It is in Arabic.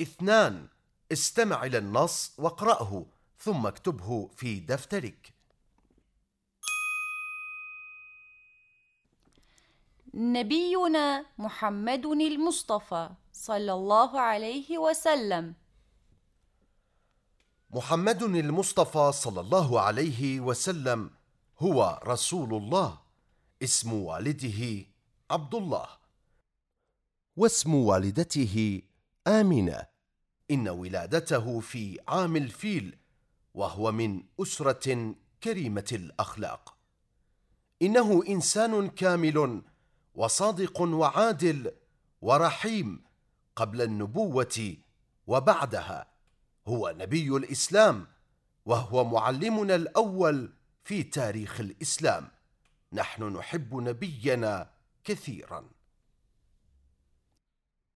اثنان استمع إلى النص واقرأه ثم اكتبه في دفترك. نبينا محمد المصطفى صلى الله عليه وسلم. محمد المصطفى صلى الله عليه وسلم هو رسول الله اسم والده عبد الله. واسم والدته آمنة. إن ولادته في عام الفيل وهو من أسرة كريمة الأخلاق. إنه إنسان كامل وصادق وعادل ورحيم قبل النبوة وبعدها. هو نبي الإسلام وهو معلمنا الأول في تاريخ الإسلام. نحن نحب نبينا كثيراً.